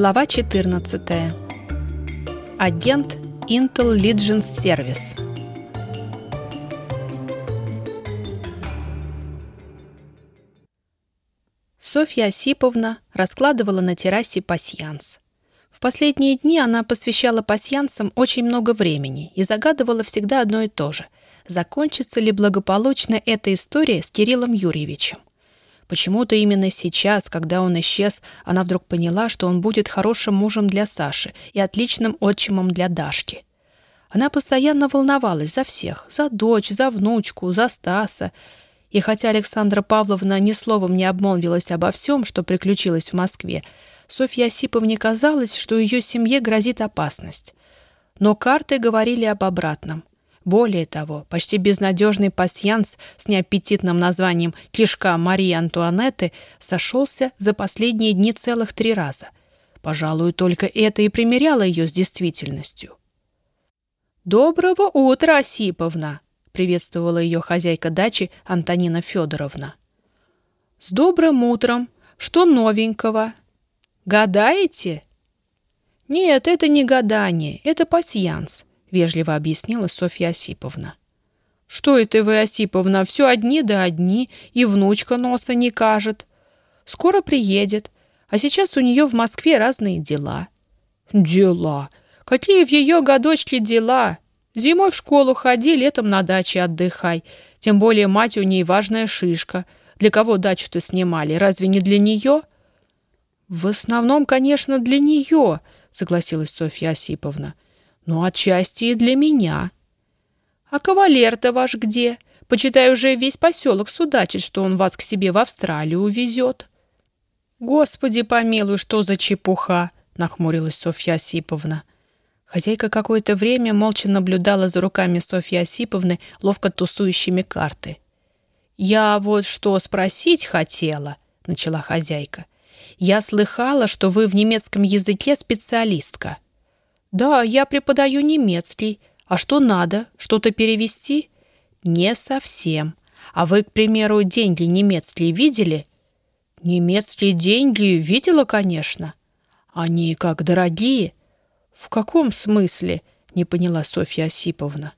Глава 14. Агент Intel Legends Service. Софья Осиповна раскладывала на террасе пасьянс. В последние дни она посвящала пасьянсам очень много времени и загадывала всегда одно и то же – закончится ли благополучно эта история с Кириллом Юрьевичем. Почему-то именно сейчас, когда он исчез, она вдруг поняла, что он будет хорошим мужем для Саши и отличным отчимом для Дашки. Она постоянно волновалась за всех, за дочь, за внучку, за Стаса. И хотя Александра Павловна ни словом не обмолвилась обо всем, что приключилось в Москве, Софье Осиповне казалось, что ее семье грозит опасность. Но карты говорили об обратном. Более того, почти безнадежный пасьянс с неаппетитным названием «Кишка Марии Антуанетты» сошелся за последние дни целых три раза. Пожалуй, только это и примеряло ее с действительностью. «Доброго утра, Осиповна!» — приветствовала ее хозяйка дачи Антонина Федоровна. «С добрым утром! Что новенького? Гадаете?» «Нет, это не гадание, это пасьянс. — вежливо объяснила Софья Осиповна. «Что это вы, Осиповна, все одни да одни, и внучка носа не кажет. Скоро приедет, а сейчас у нее в Москве разные дела». «Дела? Какие в ее годочке дела? Зимой в школу ходи, летом на даче отдыхай. Тем более мать у ней важная шишка. Для кого дачу-то снимали? Разве не для нее?» «В основном, конечно, для нее», — согласилась Софья Осиповна но отчасти и для меня. А кавалер-то ваш где? Почитай, уже весь поселок судачит, что он вас к себе в Австралию увезет. Господи помилуй, что за чепуха, нахмурилась Софья Осиповна. Хозяйка какое-то время молча наблюдала за руками Софьи Осиповны, ловко тусующими карты. «Я вот что спросить хотела», — начала хозяйка. «Я слыхала, что вы в немецком языке специалистка». «Да, я преподаю немецкий. А что надо? Что-то перевести?» «Не совсем. А вы, к примеру, деньги немецкие видели?» «Немецкие деньги видела, конечно. Они как дорогие». «В каком смысле?» — не поняла Софья Осиповна.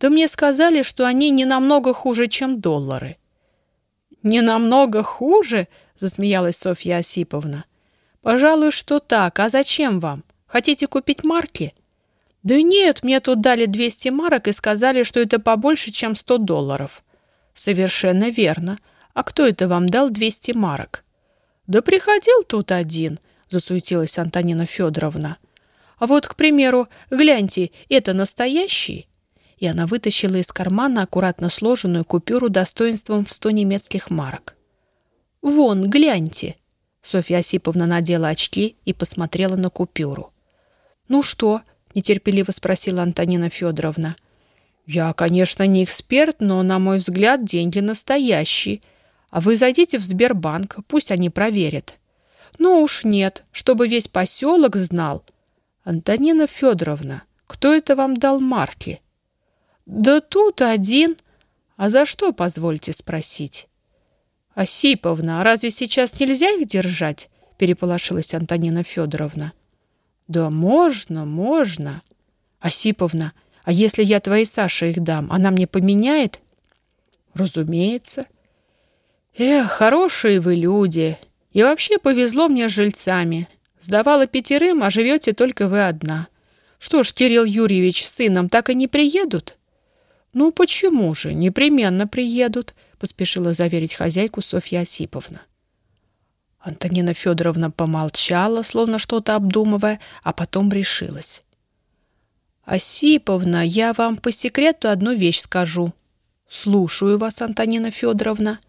«Да мне сказали, что они не намного хуже, чем доллары». «Не намного хуже?» — засмеялась Софья Осиповна. «Пожалуй, что так. А зачем вам? Хотите купить марки?» «Да нет, мне тут дали 200 марок и сказали, что это побольше, чем 100 долларов». «Совершенно верно. А кто это вам дал 200 марок?» «Да приходил тут один», — засуетилась Антонина Федоровна. «А вот, к примеру, гляньте, это настоящий?» И она вытащила из кармана аккуратно сложенную купюру достоинством в 100 немецких марок. «Вон, гляньте!» Софья Осиповна надела очки и посмотрела на купюру. «Ну что?» — нетерпеливо спросила Антонина Федоровна. «Я, конечно, не эксперт, но, на мой взгляд, деньги настоящие. А вы зайдите в Сбербанк, пусть они проверят». «Ну уж нет, чтобы весь поселок знал». «Антонина Федоровна, кто это вам дал марки?» «Да тут один. А за что, позвольте спросить?» «Осиповна, разве сейчас нельзя их держать?» переполошилась Антонина Федоровна. «Да можно, можно. Осиповна, а если я твоей Саше их дам, она мне поменяет?» «Разумеется». «Эх, хорошие вы люди. И вообще повезло мне с жильцами. Сдавала пятерым, а живете только вы одна. Что ж, Кирилл Юрьевич с сыном так и не приедут?» «Ну почему же? Непременно приедут», — поспешила заверить хозяйку Софья Осиповна. Антонина Федоровна помолчала, словно что-то обдумывая, а потом решилась. «Осиповна, я вам по секрету одну вещь скажу». «Слушаю вас, Антонина Федоровна».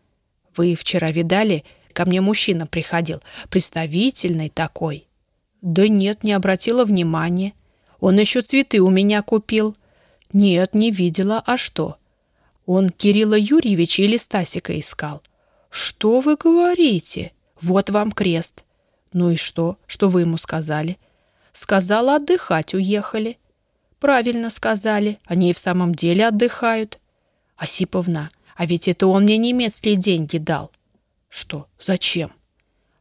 «Вы вчера видали, ко мне мужчина приходил, представительный такой». «Да нет, не обратила внимания. Он еще цветы у меня купил». «Нет, не видела. А что?» «Он Кирилла Юрьевича или Стасика искал». «Что вы говорите?» Вот вам крест. Ну и что? Что вы ему сказали? Сказала, отдыхать уехали. Правильно сказали. Они и в самом деле отдыхают. Осиповна, а ведь это он мне немецкие деньги дал. Что? Зачем?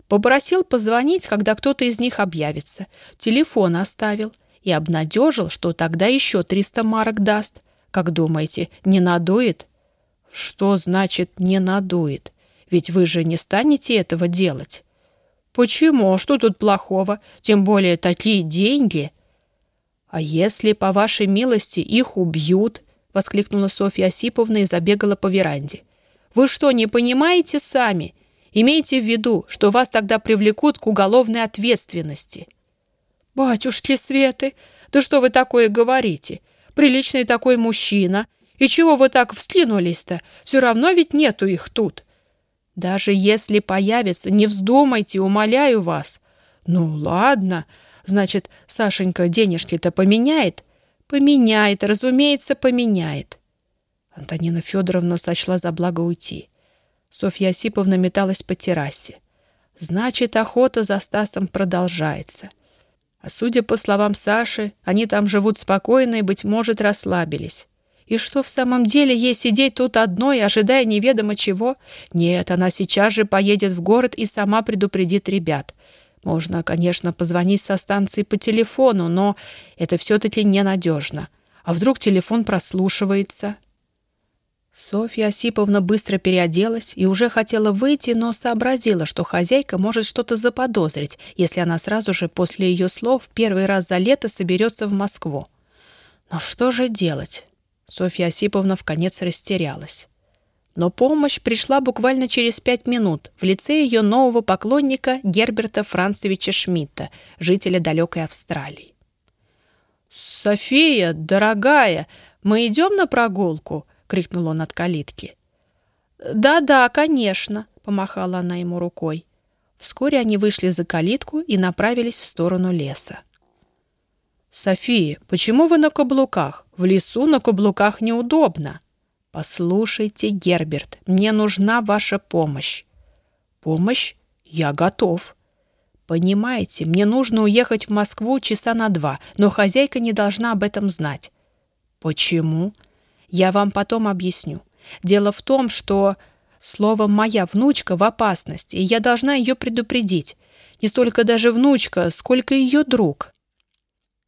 Попросил позвонить, когда кто-то из них объявится. Телефон оставил и обнадежил, что тогда еще 300 марок даст. Как думаете, не надует? Что значит «не надует»? Ведь вы же не станете этого делать. Почему? Что тут плохого? Тем более такие деньги. А если, по вашей милости, их убьют? Воскликнула Софья Осиповна и забегала по веранде. Вы что, не понимаете сами? Имейте в виду, что вас тогда привлекут к уголовной ответственности. Батюшки Светы, да что вы такое говорите? Приличный такой мужчина. И чего вы так вскинулись-то? Все равно ведь нету их тут. Даже если появится, не вздумайте, умоляю вас. Ну, ладно. Значит, Сашенька денежки-то поменяет? Поменяет, разумеется, поменяет. Антонина Федоровна сочла за благо уйти. Софья Осиповна металась по террасе. Значит, охота за Стасом продолжается. А судя по словам Саши, они там живут спокойно и, быть может, расслабились. И что в самом деле ей сидеть тут одной, ожидая неведомо чего? Нет, она сейчас же поедет в город и сама предупредит ребят. Можно, конечно, позвонить со станции по телефону, но это все-таки ненадежно. А вдруг телефон прослушивается? Софья Осиповна быстро переоделась и уже хотела выйти, но сообразила, что хозяйка может что-то заподозрить, если она сразу же после ее слов первый раз за лето соберется в Москву. Но что же делать? Софья Осиповна в конец растерялась. Но помощь пришла буквально через пять минут в лице ее нового поклонника Герберта Францевича Шмидта, жителя далекой Австралии. «София, дорогая, мы идем на прогулку?» крикнул он от калитки. «Да-да, конечно», — помахала она ему рукой. Вскоре они вышли за калитку и направились в сторону леса. «София, почему вы на каблуках? В лесу на каблуках неудобно». «Послушайте, Герберт, мне нужна ваша помощь». «Помощь? Я готов». «Понимаете, мне нужно уехать в Москву часа на два, но хозяйка не должна об этом знать». «Почему?» Я вам потом объясню. Дело в том, что... Слово «моя внучка» в опасности, и я должна ее предупредить. Не столько даже внучка, сколько ее друг.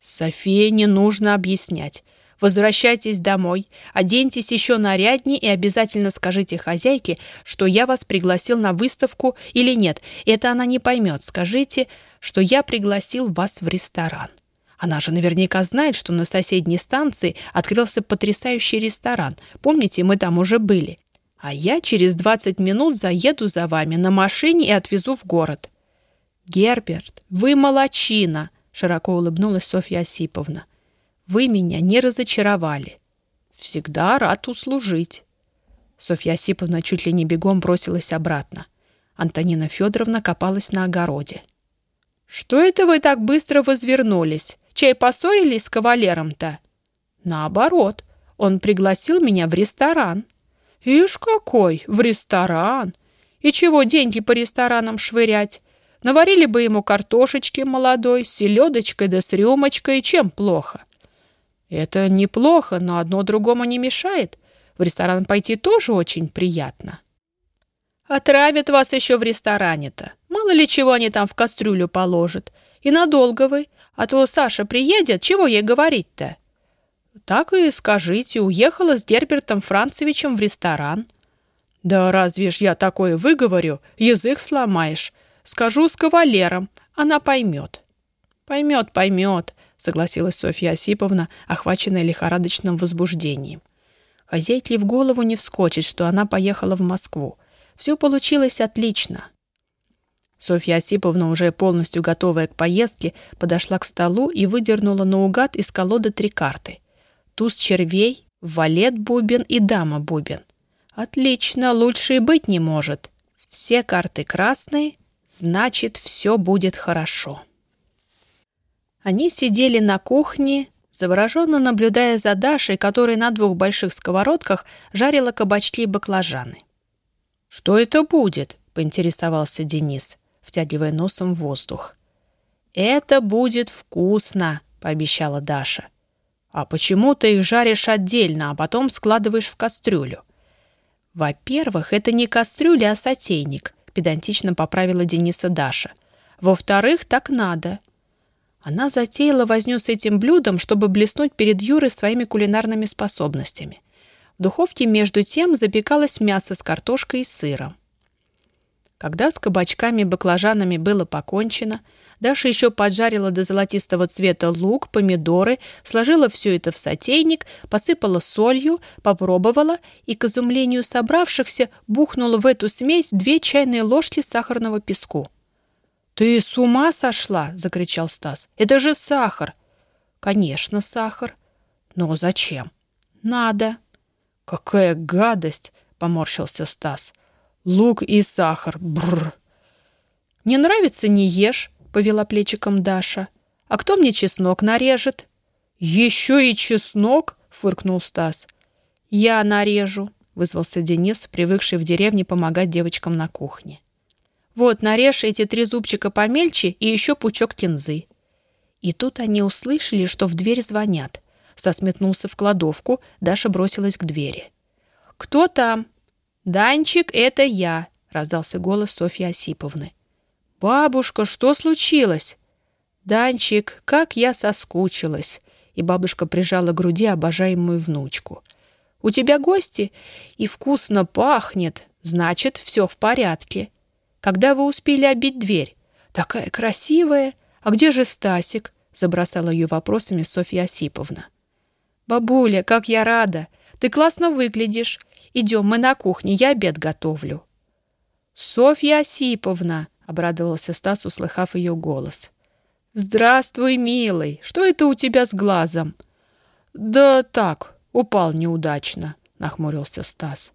София не нужно объяснять. Возвращайтесь домой, оденьтесь еще наряднее и обязательно скажите хозяйке, что я вас пригласил на выставку или нет. Это она не поймет. Скажите, что я пригласил вас в ресторан. Она же наверняка знает, что на соседней станции открылся потрясающий ресторан. Помните, мы там уже были. А я через 20 минут заеду за вами на машине и отвезу в город. Герберт, вы молочина, широко улыбнулась Софья Осиповна. Вы меня не разочаровали. Всегда рад услужить. Софья Осиповна чуть ли не бегом бросилась обратно. Антонина Федоровна копалась на огороде. «Что это вы так быстро возвернулись? Чай поссорились с кавалером-то?» «Наоборот, он пригласил меня в ресторан». «Ишь какой, в ресторан! И чего деньги по ресторанам швырять? Наварили бы ему картошечки молодой, с селедочкой да с рюмочкой, чем плохо?» «Это неплохо, но одно другому не мешает. В ресторан пойти тоже очень приятно». Отравят вас еще в ресторане-то. Мало ли чего они там в кастрюлю положат. И надолго вы. А то Саша приедет, чего ей говорить-то? Так и скажите, уехала с Гербертом Францевичем в ресторан. Да разве ж я такое выговорю, язык сломаешь. Скажу с кавалером, она поймет. Поймет, поймет, согласилась Софья Осиповна, охваченная лихорадочным возбуждением. Хозяйке в голову не вскочит, что она поехала в Москву. Все получилось отлично. Софья Осиповна, уже полностью готовая к поездке, подошла к столу и выдернула наугад из колоды три карты. Туз червей, валет бубен и дама бубен. Отлично, лучше и быть не может. Все карты красные, значит, все будет хорошо. Они сидели на кухне, завороженно наблюдая за Дашей, которая на двух больших сковородках жарила кабачки и баклажаны. «Что это будет?» — поинтересовался Денис, втягивая носом в воздух. «Это будет вкусно», — пообещала Даша. «А почему ты их жаришь отдельно, а потом складываешь в кастрюлю?» «Во-первых, это не кастрюля, а сотейник», — педантично поправила Дениса Даша. Во-вторых, так надо. Она затеяла возню с этим блюдом, чтобы блеснуть перед Юрой своими кулинарными способностями. В духовке между тем запекалось мясо с картошкой и сыром. Когда с кабачками и баклажанами было покончено, Даша еще поджарила до золотистого цвета лук, помидоры, сложила все это в сотейник, посыпала солью, попробовала и, к изумлению собравшихся, бухнула в эту смесь две чайные ложки сахарного песку. «Ты с ума сошла?» — закричал Стас. «Это же сахар!» «Конечно, сахар. Но зачем?» «Надо». «Какая гадость!» — поморщился Стас. «Лук и сахар. Бррр!» «Не нравится — не ешь», — повела плечиком Даша. «А кто мне чеснок нарежет?» «Еще и чеснок?» — фыркнул Стас. «Я нарежу», — вызвался Денис, привыкший в деревне помогать девочкам на кухне. Вот, нарежь эти три зубчика помельче и еще пучок кинзы». И тут они услышали, что в дверь звонят. Стас метнулся в кладовку, Даша бросилась к двери. «Кто там?» «Данчик, это я», — раздался голос Софьи Осиповны. «Бабушка, что случилось?» «Данчик, как я соскучилась!» И бабушка прижала к груди обожаемую внучку. «У тебя гости? И вкусно пахнет. Значит, все в порядке. Когда вы успели обить дверь? Такая красивая. А где же Стасик? Забросала ее вопросами Софья Осиповна. Бабуля, как я рада. Ты классно выглядишь. Идем, мы на кухне, я обед готовлю. Софья Осиповна, обрадовался Стас, услыхав ее голос. «Здравствуй, милый! Что это у тебя с глазом?» «Да так, упал неудачно», — нахмурился Стас.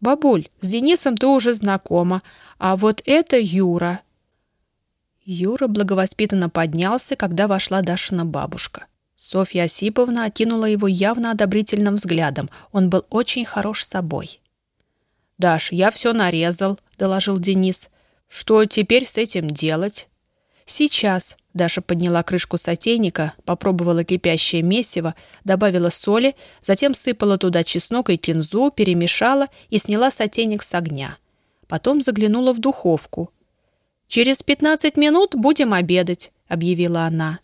«Бабуль, с Денисом ты уже знакома, а вот это Юра». Юра благовоспитанно поднялся, когда вошла Дашина бабушка. Софья Осиповна окинула его явно одобрительным взглядом. Он был очень хорош собой. «Даш, я все нарезал», — доложил Денис. «Что теперь с этим делать?» «Сейчас», — Даша подняла крышку сотейника, попробовала кипящее месиво, добавила соли, затем сыпала туда чеснок и кинзу, перемешала и сняла сотейник с огня. Потом заглянула в духовку. «Через пятнадцать минут будем обедать», — объявила она.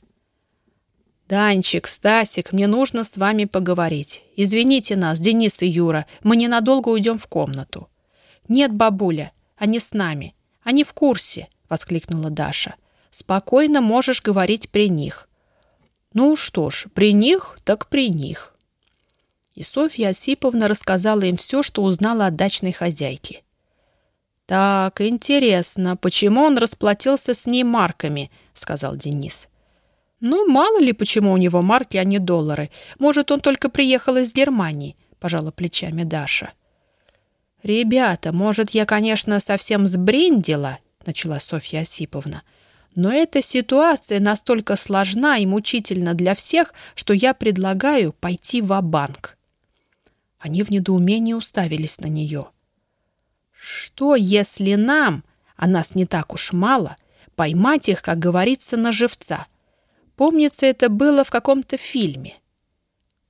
«Данчик, Стасик, мне нужно с вами поговорить. Извините нас, Денис и Юра, мы ненадолго уйдем в комнату». «Нет, бабуля, они с нами. Они в курсе», — воскликнула Даша. Спокойно можешь говорить при них. Ну что ж, при них, так при них. И Софья Осиповна рассказала им все, что узнала от дачной хозяйки. «Так, интересно, почему он расплатился с ней марками?» — сказал Денис. «Ну, мало ли, почему у него марки, а не доллары. Может, он только приехал из Германии», — пожала плечами Даша. «Ребята, может, я, конечно, совсем сбрендила?» — начала Софья Осиповна. Но эта ситуация настолько сложна и мучительна для всех, что я предлагаю пойти в банк Они в недоумении уставились на нее. Что, если нам, а нас не так уж мало, поймать их, как говорится, на живца? Помнится, это было в каком-то фильме.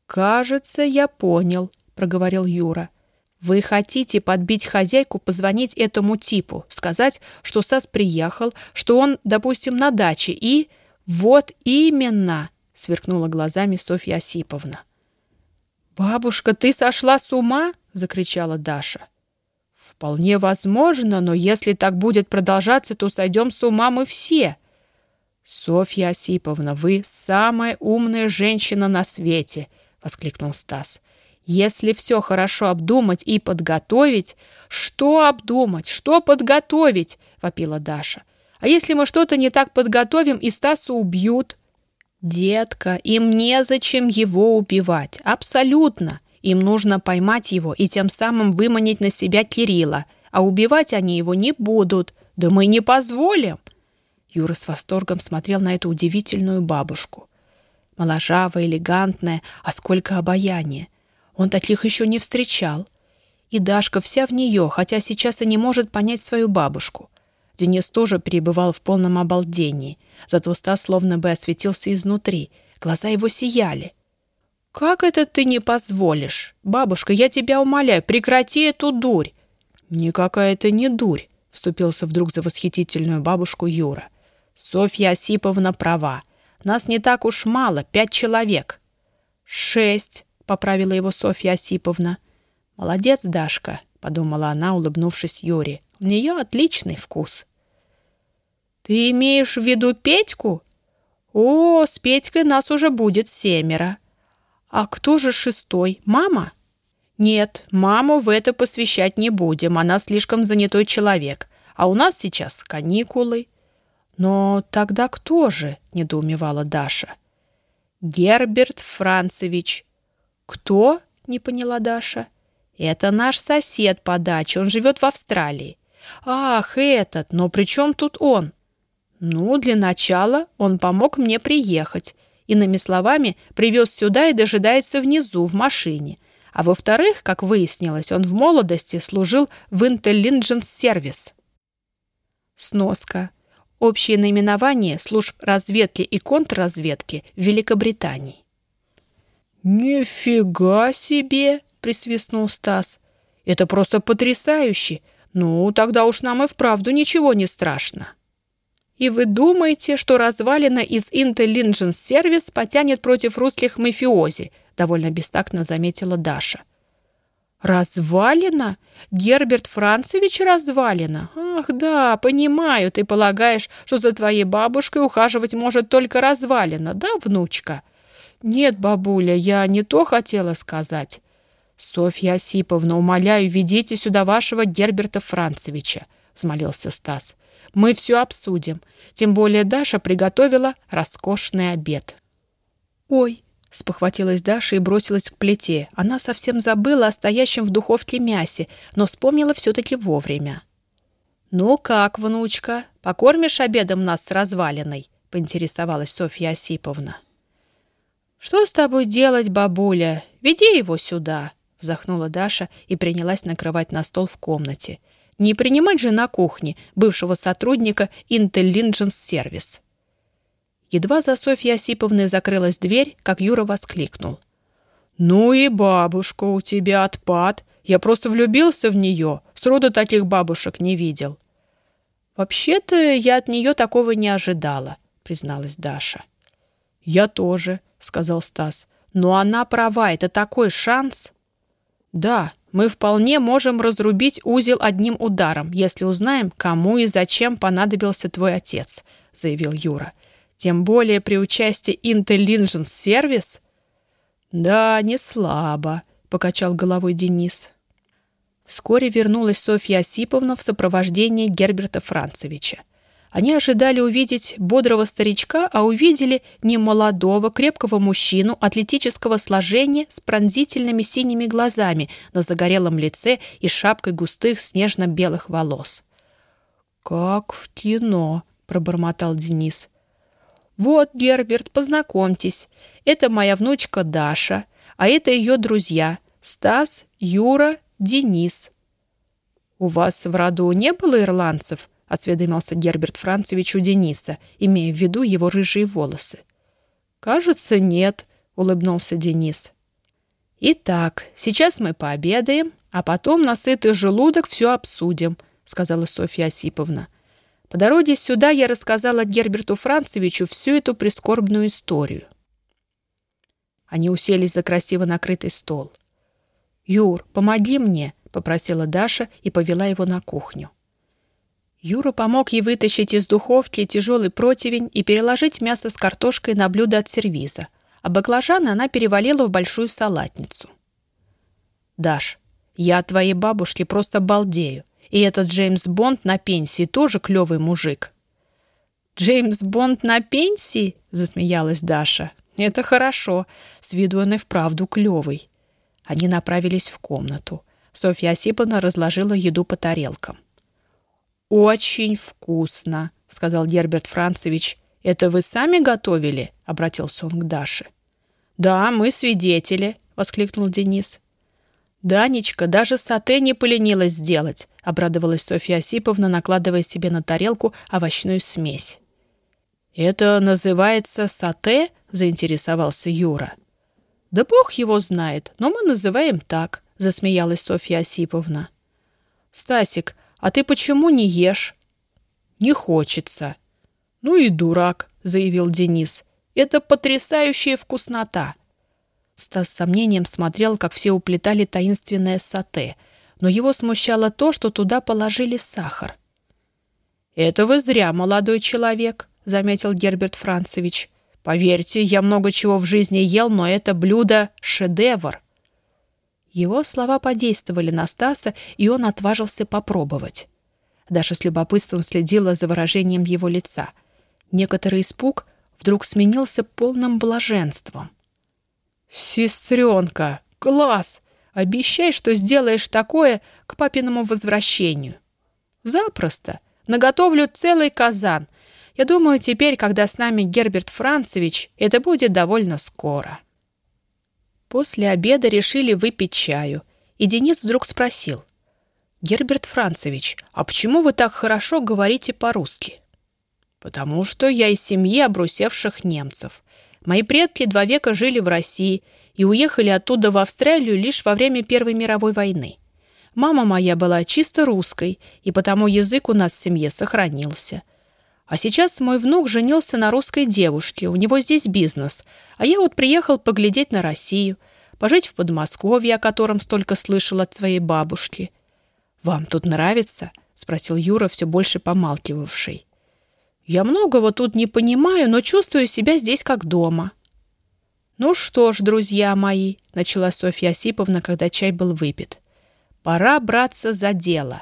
«Кажется, я понял», — проговорил Юра. — вы хотите подбить хозяйку, позвонить этому типу, сказать, что Стас приехал, что он, допустим, на даче, и... Вот именно, сверкнула глазами Софья Осиповна. «Бабушка, ты сошла с ума?» — закричала Даша. «Вполне возможно, но если так будет продолжаться, то сойдем с ума мы все». «Софья Осиповна, вы самая умная женщина на свете!» — воскликнул Стас. Если все хорошо обдумать и подготовить... Что обдумать? Что подготовить? Вопила Даша. А если мы что-то не так подготовим, и Стаса убьют? Детка, им незачем его убивать. Абсолютно. Им нужно поймать его и тем самым выманить на себя Кирилла. А убивать они его не будут. Да мы не позволим. Юра с восторгом смотрел на эту удивительную бабушку. Моложавая, элегантная, а сколько обаяния. Он таких еще не встречал. И Дашка вся в нее, хотя сейчас и не может понять свою бабушку. Денис тоже перебывал в полном обалдении. Зато Стас словно бы осветился изнутри. Глаза его сияли. «Как это ты не позволишь? Бабушка, я тебя умоляю, прекрати эту дурь!» «Никакая это не дурь», — вступился вдруг за восхитительную бабушку Юра. «Софья Осиповна права. Нас не так уж мало, пять человек». «Шесть», — поправила его Софья Осиповна. «Молодец, Дашка», — подумала она, улыбнувшись Юре. «У нее отличный вкус». «Ты имеешь в виду Петьку?» «О, с Петькой нас уже будет семеро». «А кто же шестой? Мама?» «Нет, маму в это посвящать не будем, она слишком занятой человек. А у нас сейчас каникулы». «Но тогда кто же?» – недоумевала Даша. «Герберт Францевич». «Кто?» – не поняла Даша. «Это наш сосед по даче, он живет в Австралии». «Ах, этот, но при чем тут он?» «Ну, для начала он помог мне приехать. Иными словами, привез сюда и дожидается внизу, в машине. А во-вторых, как выяснилось, он в молодости служил в Intelligence Service». Сноска. Общее наименование служб разведки и контрразведки в Великобритании. «Нифига себе!» — присвистнул Стас. «Это просто потрясающе! Ну, тогда уж нам и вправду ничего не страшно». И вы думаете, что развалина из Intelligence Service потянет против русских мафиози, довольно бестактно заметила Даша. «Развалина? Герберт Францевич развалина? Ах, да, понимаю, ты полагаешь, что за твоей бабушкой ухаживать может только развалина, да, внучка?» «Нет, бабуля, я не то хотела сказать». «Софья Осиповна, умоляю, ведите сюда вашего Герберта Францевича», — взмолился Стас. Мы все обсудим. Тем более Даша приготовила роскошный обед. «Ой!» — спохватилась Даша и бросилась к плите. Она совсем забыла о стоящем в духовке мясе, но вспомнила все-таки вовремя. «Ну как, внучка, покормишь обедом нас с развалиной?» — поинтересовалась Софья Осиповна. «Что с тобой делать, бабуля? Веди его сюда!» — вздохнула Даша и принялась накрывать на стол в комнате — не принимать же на кухне бывшего сотрудника Intelligence Service. Едва за Софьей Осиповной закрылась дверь, как Юра воскликнул. «Ну и бабушка у тебя отпад. Я просто влюбился в нее. Сроду таких бабушек не видел». «Вообще-то я от нее такого не ожидала», — призналась Даша. «Я тоже», — сказал Стас. «Но она права, это такой шанс». «Да, мы вполне можем разрубить узел одним ударом, если узнаем, кому и зачем понадобился твой отец», — заявил Юра. «Тем более при участии Intelligence Service». «Да, не слабо», — покачал головой Денис. Вскоре вернулась Софья Осиповна в сопровождении Герберта Францевича. Они ожидали увидеть бодрого старичка, а увидели немолодого, крепкого мужчину атлетического сложения с пронзительными синими глазами на загорелом лице и шапкой густых снежно-белых волос. «Как в кино!» — пробормотал Денис. «Вот, Герберт, познакомьтесь. Это моя внучка Даша, а это ее друзья Стас, Юра, Денис». «У вас в роду не было ирландцев?» Осведомился Герберт Францевич у Дениса, имея в виду его рыжие волосы. «Кажется, нет», — улыбнулся Денис. «Итак, сейчас мы пообедаем, а потом на сытый желудок все обсудим», — сказала Софья Осиповна. По дороге сюда я рассказала Герберту Францевичу всю эту прискорбную историю. Они уселись за красиво накрытый стол. «Юр, помоги мне», — попросила Даша и повела его на кухню. Юра помог ей вытащить из духовки тяжелый противень и переложить мясо с картошкой на блюдо от сервиза, а баклажаны она перевалила в большую салатницу. «Даш, я от твоей бабушки просто балдею, и этот Джеймс Бонд на пенсии тоже клевый мужик». «Джеймс Бонд на пенсии?» — засмеялась Даша. «Это хорошо. С виду он и вправду клевый». Они направились в комнату. Софья Осиповна разложила еду по тарелкам. «Очень вкусно», — сказал Герберт Францевич. «Это вы сами готовили?» — обратился он к Даше. «Да, мы свидетели», — воскликнул Денис. «Данечка даже сате не поленилась сделать», — обрадовалась Софья Осиповна, накладывая себе на тарелку овощную смесь. «Это называется сате?» — заинтересовался Юра. «Да бог его знает, но мы называем так», — засмеялась Софья Осиповна. «Стасик, А ты почему не ешь?» «Не хочется». «Ну и дурак», — заявил Денис. «Это потрясающая вкуснота». Стас с сомнением смотрел, как все уплетали таинственное сате, но его смущало то, что туда положили сахар. «Это вы зря, молодой человек», — заметил Герберт Францевич. «Поверьте, я много чего в жизни ел, но это блюдо — шедевр». Его слова подействовали на Стаса, и он отважился попробовать. Даша с любопытством следила за выражением его лица. Некоторый испуг вдруг сменился полным блаженством. «Сестренка! Класс! Обещай, что сделаешь такое к папиному возвращению». «Запросто. Наготовлю целый казан. Я думаю, теперь, когда с нами Герберт Францевич, это будет довольно скоро». После обеда решили выпить чаю, и Денис вдруг спросил. «Герберт Францевич, а почему вы так хорошо говорите по-русски?» «Потому что я из семьи обрусевших немцев. Мои предки два века жили в России и уехали оттуда в Австралию лишь во время Первой мировой войны. Мама моя была чисто русской, и потому язык у нас в семье сохранился. А сейчас мой внук женился на русской девушке, у него здесь бизнес, а я вот приехал поглядеть на Россию, пожить в Подмосковье, о котором столько слышал от своей бабушки. «Вам тут нравится?» — спросил Юра, все больше помалкивавший. «Я многого тут не понимаю, но чувствую себя здесь как дома». «Ну что ж, друзья мои», — начала Софья Осиповна, когда чай был выпит, — «пора браться за дело».